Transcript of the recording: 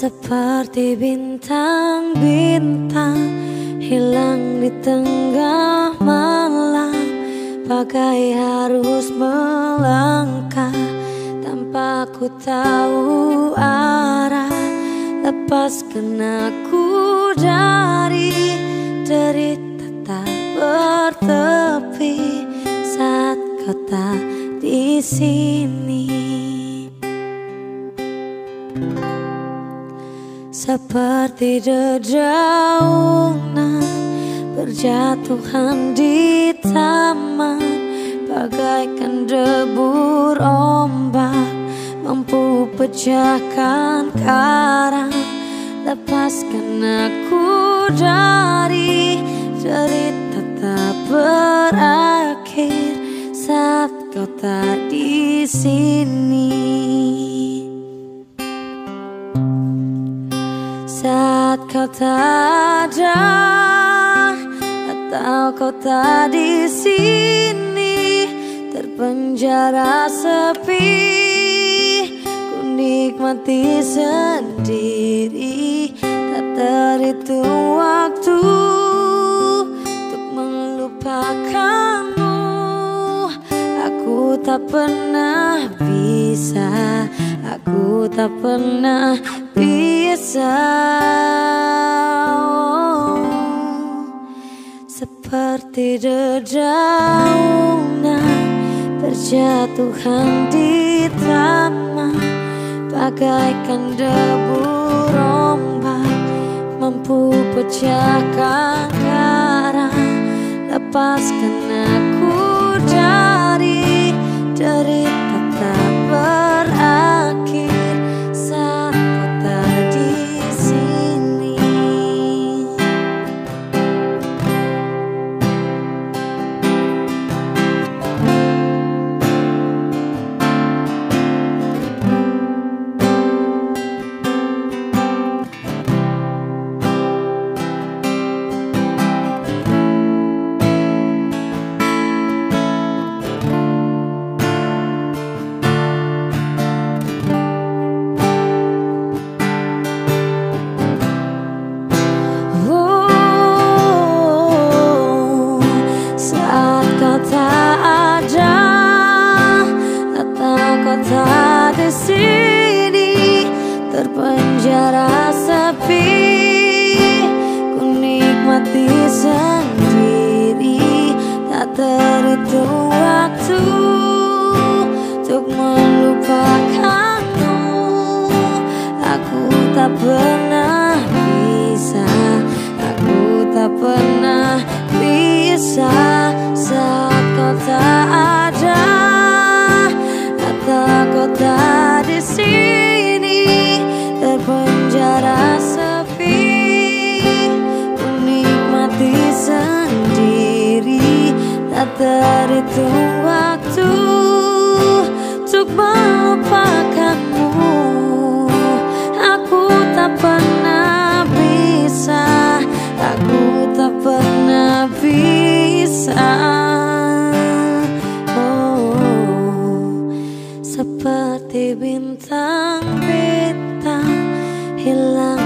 Seperti bintang-bintang Hilang di tengah malam. Bagai harus melangkah Tanpa ku tahu arah. Lepaskan aku dari Derita tak bertepi Saat kau tak di sini Seperti dedaunan Berjatuhan di taman Bagaikan debur ombak Mampu pecahkan karang Lepaskan aku dari cerita tak berakhir Saat kau tak di sini kau tak ada atau kau tak di sini terpenjara sepi ku nikmati sendiri tak terhitung waktu untuk melupakanmu. Aku tak pernah bisa aku tak pernah bisa Seperti dedaunan Berjatuhan di taman Bagaikan debu rombak Mampu pecahkan karang Lepaskan aku dari derita sini terpenjara sepi ku nikmati sendiri. Tak terhitung waktu untuk melupakanmu. Aku tak pernah bisa aku tak pernah tak terhitung waktu Untuk melupakanmu. Aku tak pernah bisa Aku tak pernah bisa. Seperti bintang-bintang hilang